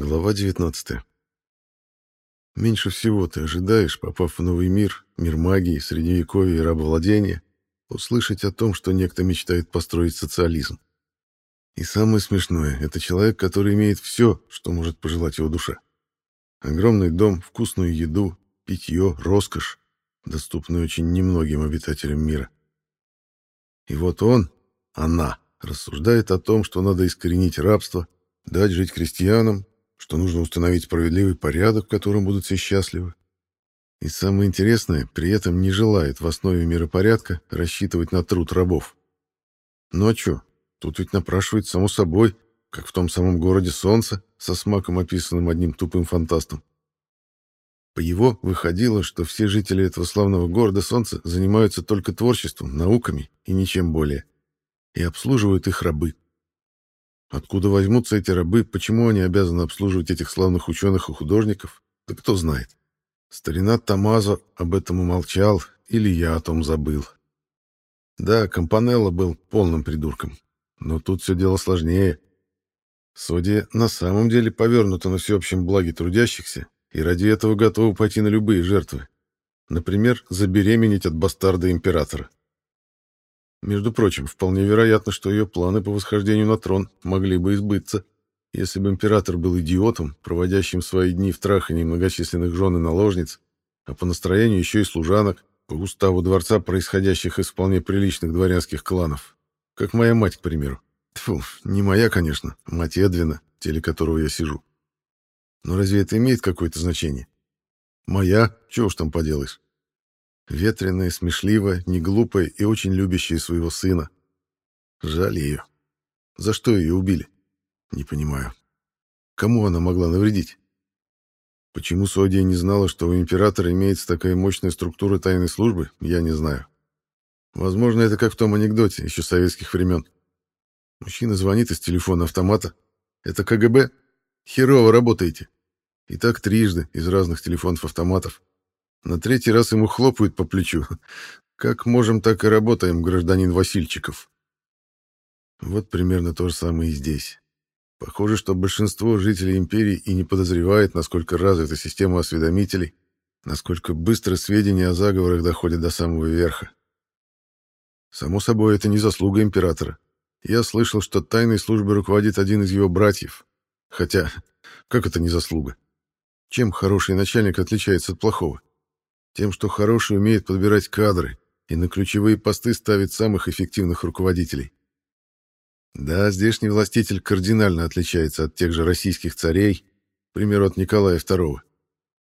Глава 19. Меньше всего ты ожидаешь, попав в новый мир, мир магии, средневековья и рабовладения, услышать о том, что некто мечтает построить социализм. И самое смешное — это человек, который имеет все, что может пожелать его душа. Огромный дом, вкусную еду, питье, роскошь, доступную очень немногим обитателям мира. И вот он, она, рассуждает о том, что надо искоренить рабство, дать жить крестьянам, что нужно установить справедливый порядок, в котором будут все счастливы. И самое интересное, при этом не желает в основе миропорядка рассчитывать на труд рабов. Ну а тут ведь напрашивается само собой, как в том самом городе Солнца, со смаком описанным одним тупым фантастом. По его выходило, что все жители этого славного города Солнца занимаются только творчеством, науками и ничем более. И обслуживают их рабы. Откуда возьмутся эти рабы, почему они обязаны обслуживать этих славных ученых и художников, да кто знает. Старина Тамазо об этом умолчал, или я о том забыл. Да, Компанелло был полным придурком, но тут все дело сложнее. Судья на самом деле повернута на всеобщем благе трудящихся и ради этого готова пойти на любые жертвы. Например, забеременеть от бастарда императора. Между прочим, вполне вероятно, что ее планы по восхождению на трон могли бы избыться, если бы император был идиотом, проводящим свои дни в трахании многочисленных жен и наложниц, а по настроению еще и служанок, по уставу дворца, происходящих из вполне приличных дворянских кланов. Как моя мать, к примеру. Тьфу, не моя, конечно, мать Эдвина, в теле которого я сижу. Но разве это имеет какое-то значение? Моя, чего уж там поделаешь. Ветреная, смешливая, неглупая и очень любящая своего сына. Жаль ее. За что ее убили? Не понимаю. Кому она могла навредить? Почему Содия не знала, что у императора имеется такая мощная структура тайной службы, я не знаю. Возможно, это как в том анекдоте еще советских времен. Мужчина звонит из телефона автомата. Это КГБ? Херово работаете. И так трижды из разных телефонов-автоматов. На третий раз ему хлопают по плечу. Как можем, так и работаем, гражданин Васильчиков. Вот примерно то же самое и здесь. Похоже, что большинство жителей империи и не подозревает, насколько развита система осведомителей, насколько быстро сведения о заговорах доходят до самого верха. Само собой, это не заслуга императора. Я слышал, что тайной службой руководит один из его братьев. Хотя, как это не заслуга? Чем хороший начальник отличается от плохого? Тем, что хороший умеет подбирать кадры и на ключевые посты ставит самых эффективных руководителей. Да, здешний властитель кардинально отличается от тех же российских царей, к примеру, от Николая II.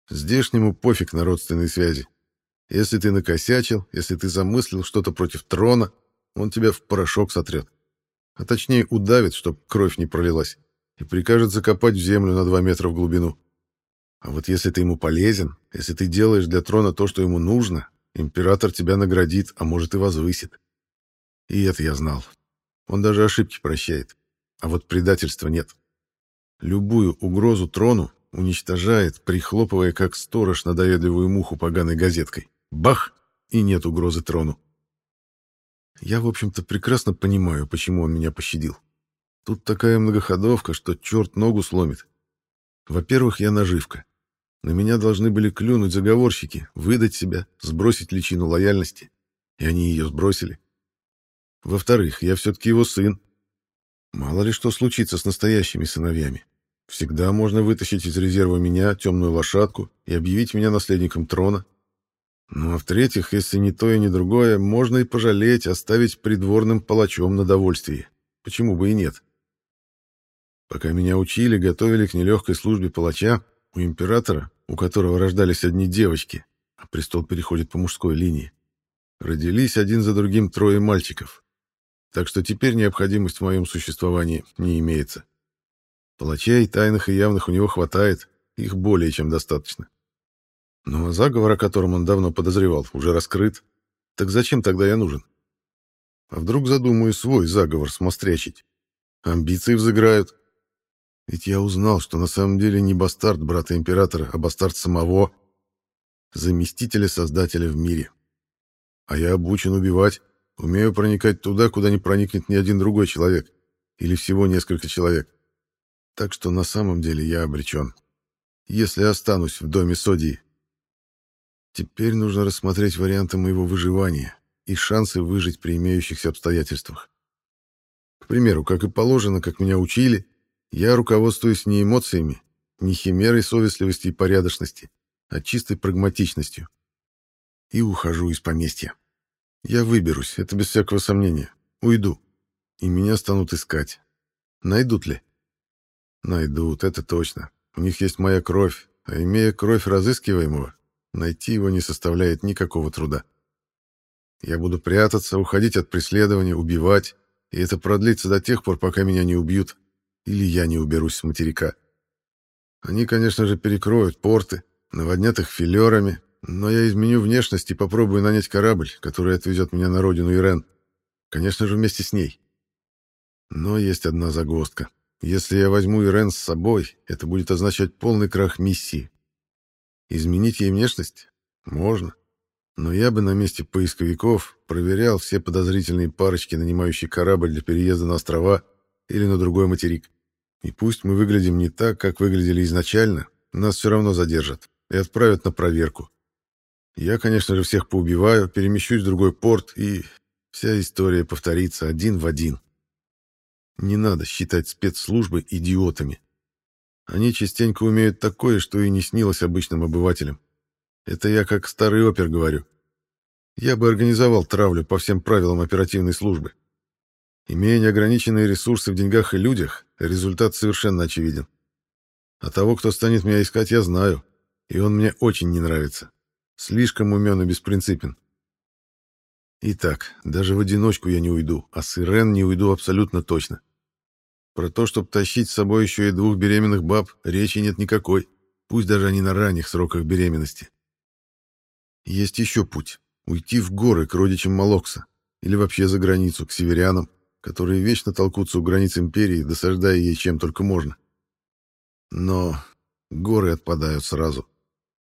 Здешнему пофиг на родственные связи. Если ты накосячил, если ты замыслил что-то против трона, он тебя в порошок сотрет. А точнее удавит, чтоб кровь не пролилась, и прикажет закопать в землю на два метра в глубину. А вот если ты ему полезен, если ты делаешь для трона то, что ему нужно, император тебя наградит, а может и возвысит. И это я знал. Он даже ошибки прощает. А вот предательства нет. Любую угрозу трону уничтожает, прихлопывая как сторож надоедливую муху поганой газеткой. Бах! И нет угрозы трону. Я, в общем-то, прекрасно понимаю, почему он меня пощадил. Тут такая многоходовка, что черт ногу сломит. Во-первых, я наживка. На меня должны были клюнуть заговорщики, выдать себя, сбросить личину лояльности. И они ее сбросили. Во-вторых, я все-таки его сын. Мало ли что случится с настоящими сыновьями. Всегда можно вытащить из резерва меня, темную лошадку, и объявить меня наследником трона. Ну а в-третьих, если ни то и ни другое, можно и пожалеть, оставить придворным палачом на довольствие. Почему бы и нет? Пока меня учили, готовили к нелегкой службе палача, у императора, у которого рождались одни девочки, а престол переходит по мужской линии, родились один за другим трое мальчиков. Так что теперь необходимость в моем существовании не имеется. Палачей, тайных и явных у него хватает, их более чем достаточно. Но заговор, о котором он давно подозревал, уже раскрыт. Так зачем тогда я нужен? А вдруг задумаю свой заговор смострячить? Амбиции взыграют. Ведь я узнал, что на самом деле не бастард брата императора, а бастард самого, заместителя создателя в мире. А я обучен убивать, умею проникать туда, куда не проникнет ни один другой человек, или всего несколько человек. Так что на самом деле я обречен. Если останусь в доме Содии. Теперь нужно рассмотреть варианты моего выживания и шансы выжить при имеющихся обстоятельствах. К примеру, как и положено, как меня учили, я руководствуюсь не эмоциями, не химерой совестливости и порядочности, а чистой прагматичностью. И ухожу из поместья. Я выберусь, это без всякого сомнения. Уйду. И меня станут искать. Найдут ли? Найдут, это точно. У них есть моя кровь, а имея кровь разыскиваемого, найти его не составляет никакого труда. Я буду прятаться, уходить от преследования, убивать, и это продлится до тех пор, пока меня не убьют, или я не уберусь с материка. Они, конечно же, перекроют порты, наводнят их филерами, но я изменю внешность и попробую нанять корабль, который отвезет меня на родину Ирен. Конечно же, вместе с ней. Но есть одна загвоздка. Если я возьму Ирен с собой, это будет означать полный крах миссии. Изменить ей внешность? Можно. Но я бы на месте поисковиков проверял все подозрительные парочки, нанимающие корабль для переезда на острова или на другой материк. И пусть мы выглядим не так, как выглядели изначально, нас все равно задержат и отправят на проверку. Я, конечно же, всех поубиваю, перемещусь в другой порт, и вся история повторится один в один. Не надо считать спецслужбы идиотами. Они частенько умеют такое, что и не снилось обычным обывателям. Это я как старый опер говорю. Я бы организовал травлю по всем правилам оперативной службы. Имея неограниченные ресурсы в деньгах и людях, результат совершенно очевиден. А того, кто станет меня искать, я знаю, и он мне очень не нравится. Слишком умен и беспринципен. Итак, даже в одиночку я не уйду, а с Ирен не уйду абсолютно точно. Про то, чтобы тащить с собой еще и двух беременных баб, речи нет никакой, пусть даже они на ранних сроках беременности. Есть еще путь — уйти в горы к родичам Малокса или вообще за границу, к северянам, которые вечно толкутся у границ империи, досаждая ей чем только можно. Но горы отпадают сразу.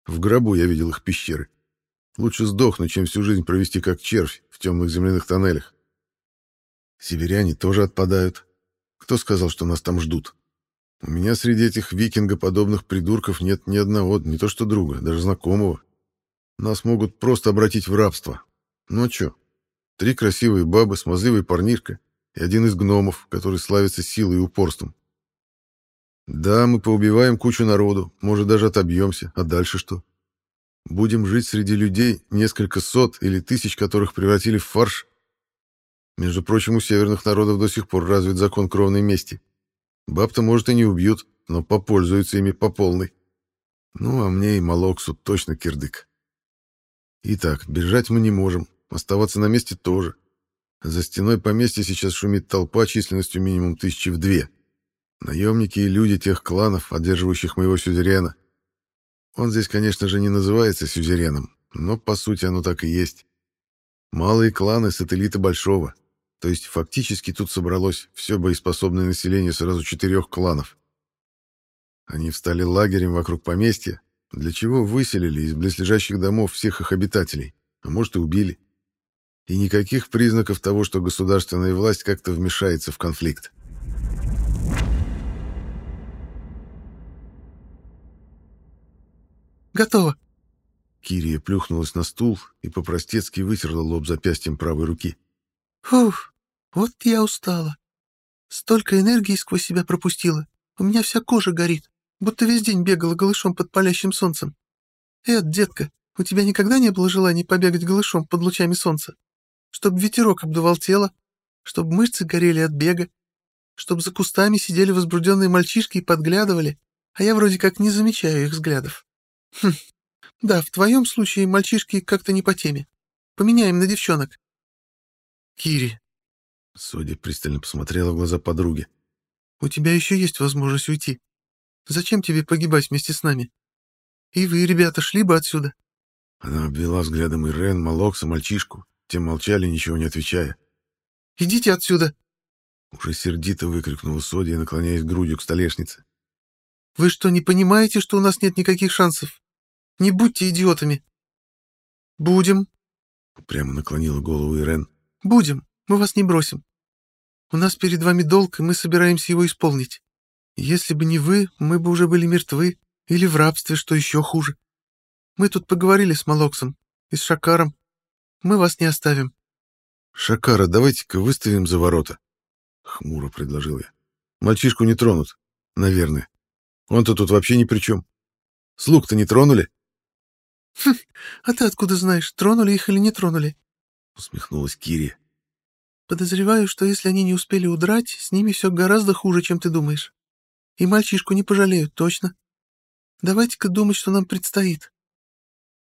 В гробу я видел их пещеры. Лучше сдохнуть, чем всю жизнь провести как червь в темных земляных тоннелях. Северяне тоже отпадают, кто сказал, что нас там ждут? У меня среди этих викингоподобных придурков нет ни одного, не то что друга, даже знакомого. Нас могут просто обратить в рабство. Ну а чё? Три красивые бабы, смазливый парнишка и один из гномов, который славится силой и упорством. Да, мы поубиваем кучу народу, может, даже отобьемся, а дальше что? Будем жить среди людей, несколько сот или тысяч которых превратили в фарш, между прочим, у северных народов до сих пор развит закон кровной мести. Баб-то, может, и не убьют, но попользуются ими по полной. Ну, а мне и Малоксу точно кирдык. Итак, бежать мы не можем, оставаться на месте тоже. За стеной поместья сейчас шумит толпа численностью минимум тысячи в две. Наемники и люди тех кланов, одерживающих моего сюзерена. Он здесь, конечно же, не называется сюзереном, но по сути оно так и есть. Малые кланы — сателлиты большого, то есть фактически тут собралось все боеспособное население сразу четырех кланов. Они встали лагерем вокруг поместья, для чего выселили из близлежащих домов всех их обитателей, а может и убили. И никаких признаков того, что государственная власть как-то вмешается в конфликт. «Готово!» Кирия плюхнулась на стул и по-простецки вытерла лоб запястьем правой руки. «Фух, вот я устала. Столько энергии сквозь себя пропустила. У меня вся кожа горит, будто весь день бегала голышом под палящим солнцем. Эд, детка, у тебя никогда не было желания побегать голышом под лучами солнца? Чтоб ветерок обдувал тело, чтоб мышцы горели от бега, чтоб за кустами сидели возбужденные мальчишки и подглядывали, а я вроде как не замечаю их взглядов. Хм, да, в твоем случае мальчишки как-то не по теме. Поменяем на девчонок. Кири, Судя пристально посмотрела в глаза подруги. «У тебя еще есть возможность уйти. Зачем тебе погибать вместе с нами? И вы, ребята, шли бы отсюда». Она обвела взглядом Ирен, Малокса, мальчишку. Те молчали, ничего не отвечая. «Идите отсюда!» Уже сердито выкрикнула Содия, наклоняясь грудью к столешнице. «Вы что, не понимаете, что у нас нет никаких шансов? Не будьте идиотами!» «Будем!» Прямо наклонила голову Ирен. «Будем!» Мы вас не бросим. У нас перед вами долг, и мы собираемся его исполнить. Если бы не вы, мы бы уже были мертвы или в рабстве, что еще хуже. Мы тут поговорили с Малоксом и с Шакаром. Мы вас не оставим. Шакара, давайте-ка выставим за ворота. Хмуро предложил я. Мальчишку не тронут, наверное. Он-то тут вообще ни при чем. Слуг-то не тронули? Хм, а ты откуда знаешь, тронули их или не тронули? Усмехнулась Кири. Подозреваю, что если они не успели удрать, с ними все гораздо хуже, чем ты думаешь. И мальчишку не пожалеют, точно. Давайте-ка думать, что нам предстоит.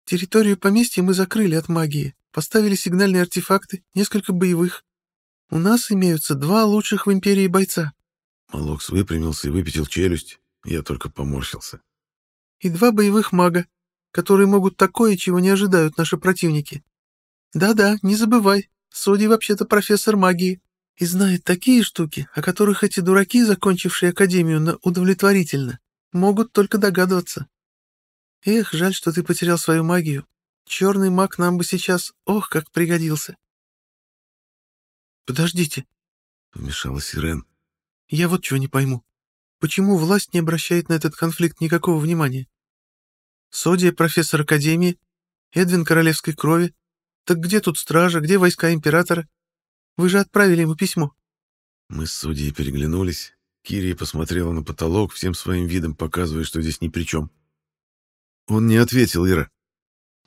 Территорию поместья мы закрыли от магии, поставили сигнальные артефакты, несколько боевых. У нас имеются два лучших в Империи бойца. Малокс выпрямился и выпятил челюсть. Я только поморщился. И два боевых мага, которые могут такое, чего не ожидают наши противники. Да-да, не забывай, Соди вообще-то профессор магии и знает такие штуки, о которых эти дураки, закончившие академию на удовлетворительно, могут только догадываться. Эх, жаль, что ты потерял свою магию. Черный маг нам бы сейчас, ох, как пригодился. Подождите, — вмешалась Ирен. Я вот чего не пойму. Почему власть не обращает на этот конфликт никакого внимания? Содия — профессор Академии, Эдвин — королевской крови. Так где тут стража, где войска императора? Вы же отправили ему письмо. Мы с Содией переглянулись. Кирия посмотрела на потолок, всем своим видом показывая, что здесь ни при чем. Он не ответил, Ира.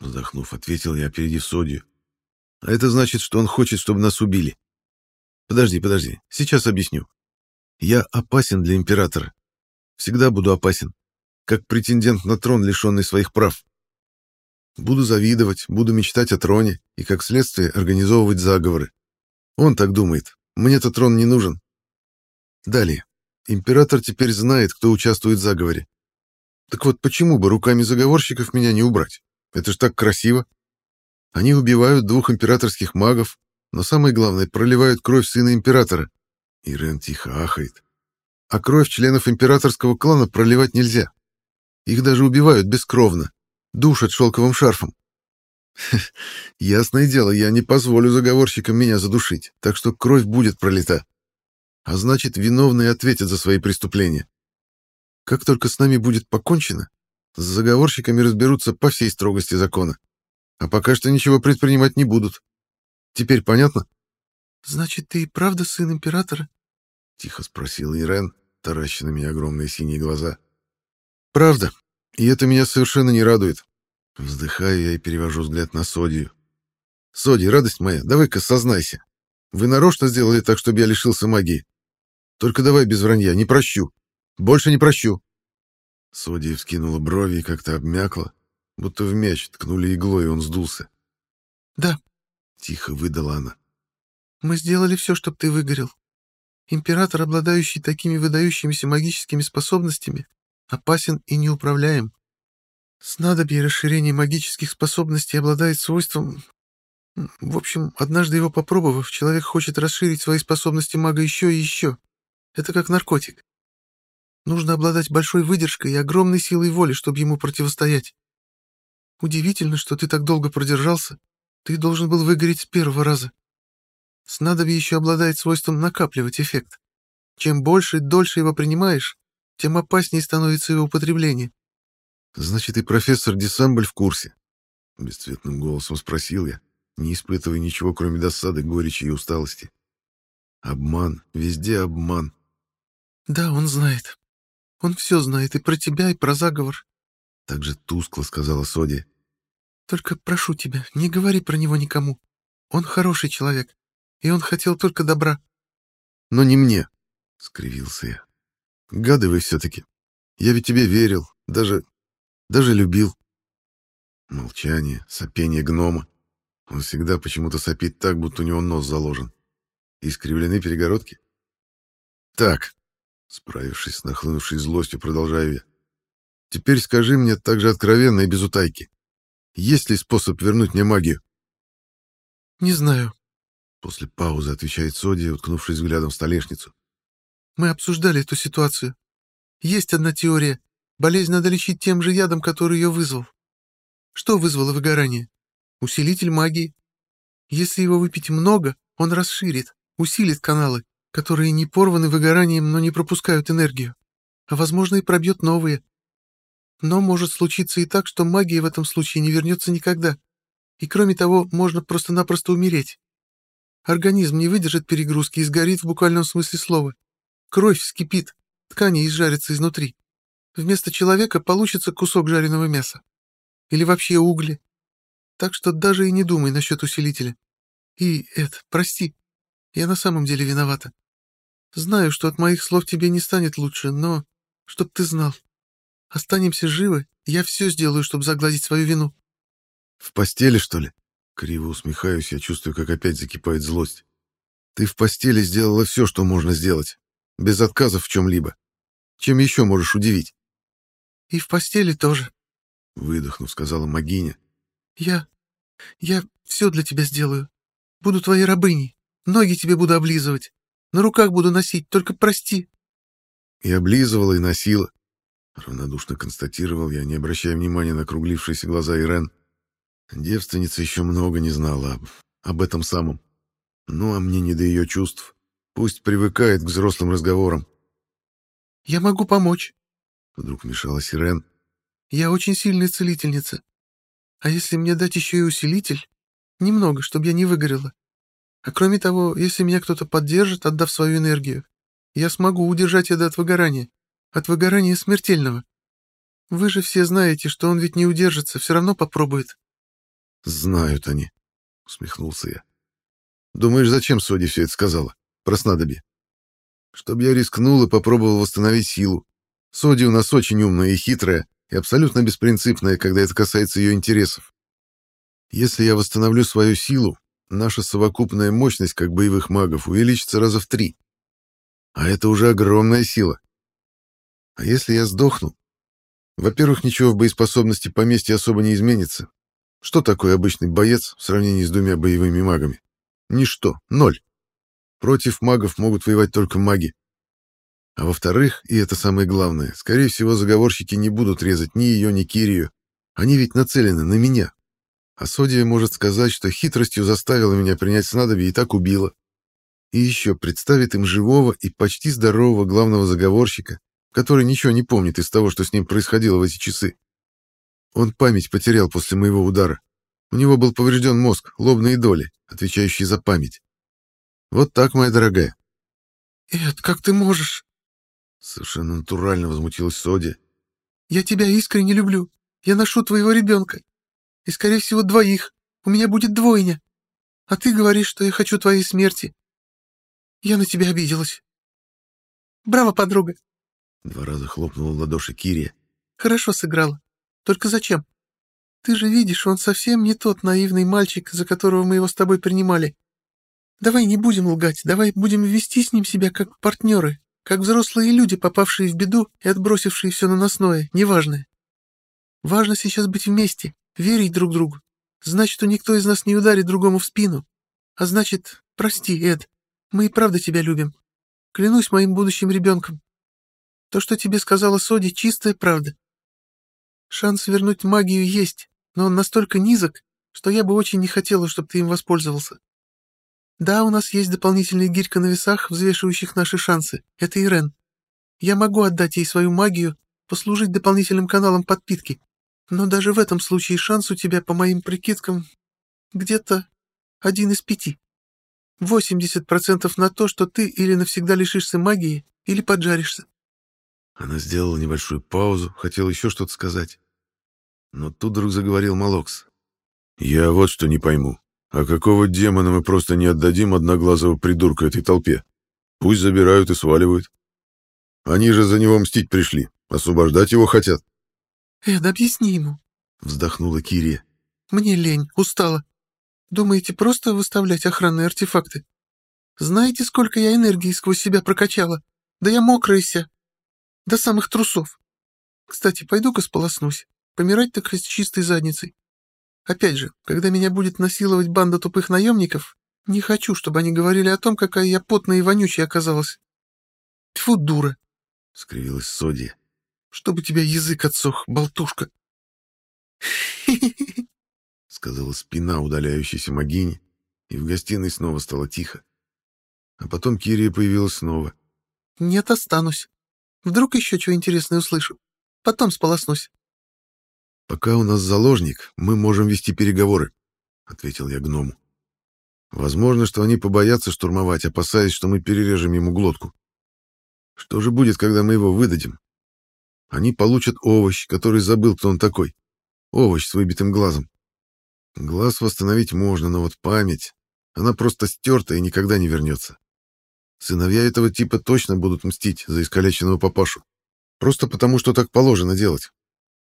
Вздохнув, ответил я, опередив Содию. А это значит, что он хочет, чтобы нас убили. Подожди, подожди, сейчас объясню. Я опасен для императора. Всегда буду опасен, как претендент на трон, лишенный своих прав. Буду завидовать, буду мечтать о троне и, как следствие, организовывать заговоры. Он так думает. Мне-то трон не нужен. Далее. Император теперь знает, кто участвует в заговоре. Так вот, почему бы руками заговорщиков меня не убрать? Это ж так красиво. Они убивают двух императорских магов, но самое главное, проливают кровь сына императора. Ирен тихо ахает. А кровь членов императорского клана проливать нельзя. Их даже убивают бескровно, душат шелковым шарфом. Ясное дело, я не позволю заговорщикам меня задушить, так что кровь будет пролита. А значит, виновные ответят за свои преступления. Как только с нами будет покончено, с заговорщиками разберутся по всей строгости закона. А пока что ничего предпринимать не будут. Теперь понятно? Значит, ты и правда сын императора? Тихо спросил Ирен, тараща на меня огромные синие глаза. Правда. И это меня совершенно не радует. Вздыхаю я и перевожу взгляд на Содию. Соди, радость моя, давай-ка сознайся. Вы нарочно сделали так, чтобы я лишился магии. Только давай без вранья, не прощу. Больше не прощу. Содия вскинула брови и как-то обмякла, будто в мяч ткнули иглой, и он сдулся. «Да», — тихо выдала она. Мы сделали все, чтобы ты выгорел. Император, обладающий такими выдающимися магическими способностями, опасен и неуправляем. Снадобье расширения магических способностей обладает свойством... В общем, однажды его попробовав, человек хочет расширить свои способности мага еще и еще. Это как наркотик. Нужно обладать большой выдержкой и огромной силой воли, чтобы ему противостоять. Удивительно, что ты так долго продержался. Ты должен был выгореть с первого раза. Снадобье еще обладает свойством накапливать эффект. Чем больше и дольше его принимаешь, тем опаснее становится его употребление. «Значит, и профессор Десамбль в курсе?» — бесцветным голосом спросил я, не испытывая ничего, кроме досады, горечи и усталости. «Обман, везде обман». «Да, он знает. Он все знает и про тебя, и про заговор». Так же тускло сказала Соди. «Только прошу тебя, не говори про него никому. Он хороший человек и он хотел только добра. — Но не мне, — скривился я. — Гады вы все-таки. Я ведь тебе верил, даже... даже любил. Молчание, сопение гнома. Он всегда почему-то сопит так, будто у него нос заложен. Искривлены перегородки? Так, справившись с нахлынувшей злостью, продолжаю я. Теперь скажи мне так же откровенно и без утайки. Есть ли способ вернуть мне магию? Не знаю, После паузы отвечает Соди, уткнувшись взглядом в столешницу. «Мы обсуждали эту ситуацию. Есть одна теория. Болезнь надо лечить тем же ядом, который ее вызвал. Что вызвало выгорание? Усилитель магии. Если его выпить много, он расширит, усилит каналы, которые не порваны выгоранием, но не пропускают энергию. а, возможно, и пробьет новые. Но может случиться и так, что магия в этом случае не вернется никогда. И кроме того, можно просто-напросто умереть. Организм не выдержит перегрузки и сгорит в буквальном смысле слова. Кровь вскипит, ткани изжарятся изнутри. Вместо человека получится кусок жареного мяса. Или вообще угли. Так что даже и не думай насчет усилителя. И, Эд, прости, я на самом деле виновата. Знаю, что от моих слов тебе не станет лучше, но чтоб ты знал. Останемся живы, я все сделаю, чтобы загладить свою вину. В постели, что ли? Криво усмехаюсь, я чувствую, как опять закипает злость. Ты в постели сделала все, что можно сделать. Без отказов в чем-либо. Чем еще можешь удивить? И в постели тоже. Выдохнув, сказала Магиня. Я... я все для тебя сделаю. Буду твоей рабыней. Ноги тебе буду облизывать. На руках буду носить, только прости. И облизывала, и носила. Равнодушно констатировал я, не обращая внимания на округлившиеся глаза Ирен. Девственница еще много не знала об, об этом самом. Ну, а мне не до ее чувств. Пусть привыкает к взрослым разговорам. «Я могу помочь», — вдруг вмешалась Ирен. «Я очень сильная целительница. А если мне дать еще и усилитель? Немного, чтобы я не выгорела. А кроме того, если меня кто-то поддержит, отдав свою энергию, я смогу удержать это от выгорания. От выгорания смертельного. Вы же все знаете, что он ведь не удержится, все равно попробует. Знают они, усмехнулся я. Думаешь, зачем Соди все это сказала? Про снадобье. Чтоб я рискнул и попробовал восстановить силу. Соди у нас очень умная и хитрая, и абсолютно беспринципная, когда это касается ее интересов. Если я восстановлю свою силу, наша совокупная мощность как боевых магов увеличится раза в три. А это уже огромная сила. А если я сдохну? Во-первых, ничего в боеспособности поместья особо не изменится. Что такое обычный боец в сравнении с двумя боевыми магами? Ничто, ноль. Против магов могут воевать только маги. А во-вторых, и это самое главное, скорее всего, заговорщики не будут резать ни ее, ни Кирию. Они ведь нацелены на меня. А Содия может сказать, что хитростью заставила меня принять снадобье и так убила. И еще представит им живого и почти здорового главного заговорщика, который ничего не помнит из того, что с ним происходило в эти часы. Он память потерял после моего удара. У него был поврежден мозг, лобные доли, отвечающие за память. Вот так, моя дорогая. «Эд, как ты можешь?» Совершенно натурально возмутилась Соди. «Я тебя искренне люблю. Я ношу твоего ребенка. И, скорее всего, двоих. У меня будет двойня. А ты говоришь, что я хочу твоей смерти. Я на тебя обиделась. Браво, подруга!» Два раза хлопнула в ладоши Кирия. «Хорошо сыграла. Только зачем? Ты же видишь, он совсем не тот наивный мальчик, за которого мы его с тобой принимали. Давай не будем лгать, давай будем вести с ним себя как партнеры, как взрослые люди, попавшие в беду и отбросившие все наносное, неважное. Важно сейчас быть вместе, верить друг другу. Значит, что никто из нас не ударит другому в спину. А значит, прости, Эд, мы и правда тебя любим. Клянусь моим будущим ребенком. То, что тебе сказала Соди, чистая правда. Шанс вернуть магию есть, но он настолько низок, что я бы очень не хотела, чтобы ты им воспользовался. Да, у нас есть дополнительная гирька на весах, взвешивающих наши шансы. Это Ирен. Я могу отдать ей свою магию, послужить дополнительным каналом подпитки. Но даже в этом случае шанс у тебя, по моим прикидкам, где-то один из пяти. Восемьдесят процентов на то, что ты или навсегда лишишься магии, или поджаришься. Она сделала небольшую паузу, хотела еще что-то сказать. Но тут вдруг заговорил Малокс. «Я вот что не пойму. А какого демона мы просто не отдадим одноглазого придурка этой толпе? Пусть забирают и сваливают. Они же за него мстить пришли, освобождать его хотят». «Эд, объясни ему», — вздохнула Кирия. «Мне лень, устала. Думаете, просто выставлять охранные артефакты? Знаете, сколько я энергии сквозь себя прокачала? Да я мокрая вся. До самых трусов. Кстати, пойду-ка сполоснусь. Помирать так с чистой задницей. Опять же, когда меня будет насиловать банда тупых наемников, не хочу, чтобы они говорили о том, какая я потная и вонючая оказалась. Тьфу, дура! — скривилась Содия. — Чтобы тебя язык отсох, болтушка! — сказала спина удаляющейся Магини, и в гостиной снова стало тихо. А потом Кирия появилась снова. — Нет, останусь. Вдруг еще что интересное услышу. Потом сполоснусь. «Пока у нас заложник, мы можем вести переговоры», — ответил я гному. «Возможно, что они побоятся штурмовать, опасаясь, что мы перережем ему глотку. Что же будет, когда мы его выдадим? Они получат овощ, который забыл, кто он такой. Овощ с выбитым глазом. Глаз восстановить можно, но вот память, она просто стерта и никогда не вернется. Сыновья этого типа точно будут мстить за искалеченного папашу. Просто потому, что так положено делать.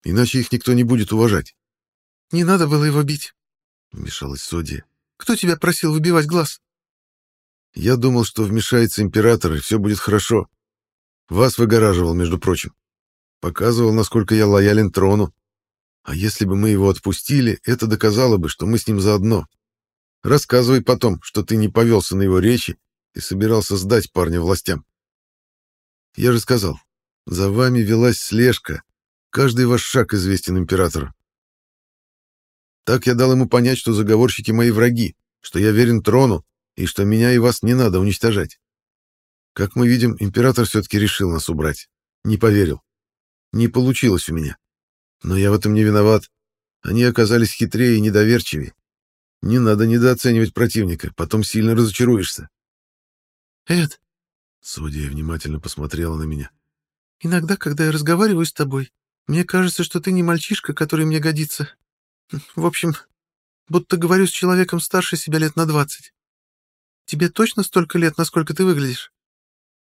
Иначе их никто не будет уважать. — Не надо было его бить, — вмешалась Содия. — Кто тебя просил выбивать глаз? — Я думал, что вмешается император, и все будет хорошо. Вас выгораживал, между прочим. Показывал, насколько я лоялен трону. А если бы мы его отпустили, это доказало бы, что мы с ним заодно. Рассказывай потом, что ты не повелся на его речи и собирался сдать парня властям. Я же сказал, за вами велась слежка, Каждый ваш шаг известен императору. Так я дал ему понять, что заговорщики мои враги, что я верен трону и что меня и вас не надо уничтожать. Как мы видим, император все-таки решил нас убрать. Не поверил. Не получилось у меня. Но я в этом не виноват. Они оказались хитрее и недоверчивее. Не надо недооценивать противника, потом сильно разочаруешься. Эд, Судья внимательно посмотрела на меня. Иногда, когда я разговариваю с тобой, мне кажется, что ты не мальчишка, который мне годится. В общем, будто говорю с человеком старше себя лет на двадцать. Тебе точно столько лет, насколько ты выглядишь?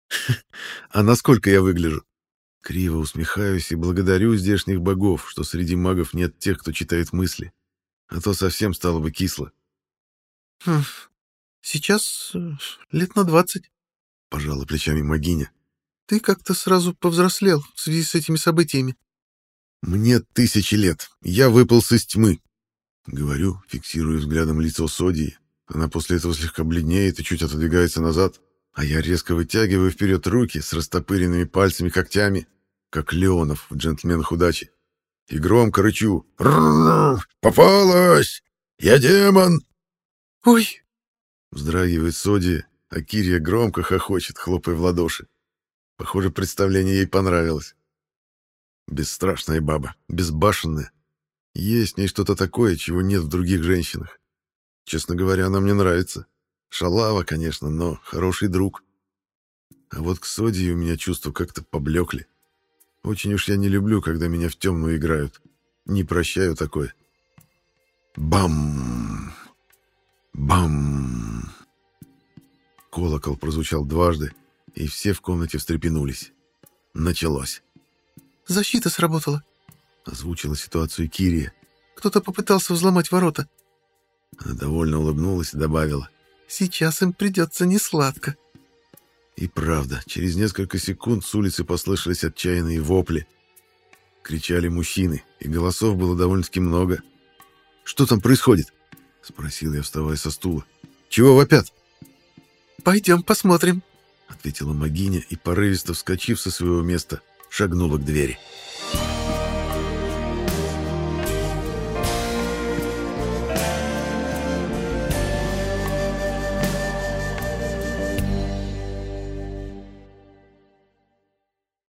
А насколько я выгляжу? Криво усмехаюсь и благодарю здешних богов, что среди магов нет тех, кто читает мысли. А то совсем стало бы кисло. Хм, сейчас э, лет на двадцать. Пожала плечами магиня. Ты как-то сразу повзрослел в связи с этими событиями. «Мне тысячи лет. Я выполз из тьмы». Говорю, фиксируя взглядом лицо Содии. Она после этого слегка бледнеет и чуть отодвигается назад, а я резко вытягиваю вперед руки с растопыренными пальцами когтями, как Леонов в «Джентльменах удачи». И громко рычу. «Попалась! Я демон!» «Ой!» Вздрагивает Соди, а Кирия громко хохочет, хлопая в ладоши. Похоже, представление ей понравилось. Бесстрашная баба, безбашенная. Есть в ней что-то такое, чего нет в других женщинах. Честно говоря, она мне нравится. Шалава, конечно, но хороший друг. А вот к Соди у меня чувства как-то поблекли. Очень уж я не люблю, когда меня в темную играют. Не прощаю такое. Бам! Бам! Колокол прозвучал дважды, и все в комнате встрепенулись. Началось. Защита сработала. Озвучила ситуацию Кирия. Кто-то попытался взломать ворота. Она довольно улыбнулась и добавила. Сейчас им придется несладко. И правда, через несколько секунд с улицы послышались отчаянные вопли. Кричали мужчины, и голосов было довольно-таки много. «Что там происходит?» — спросил я, вставая со стула. «Чего вопят?» «Пойдем посмотрим», — ответила Магиня и, порывисто вскочив со своего места, шагнула к двери.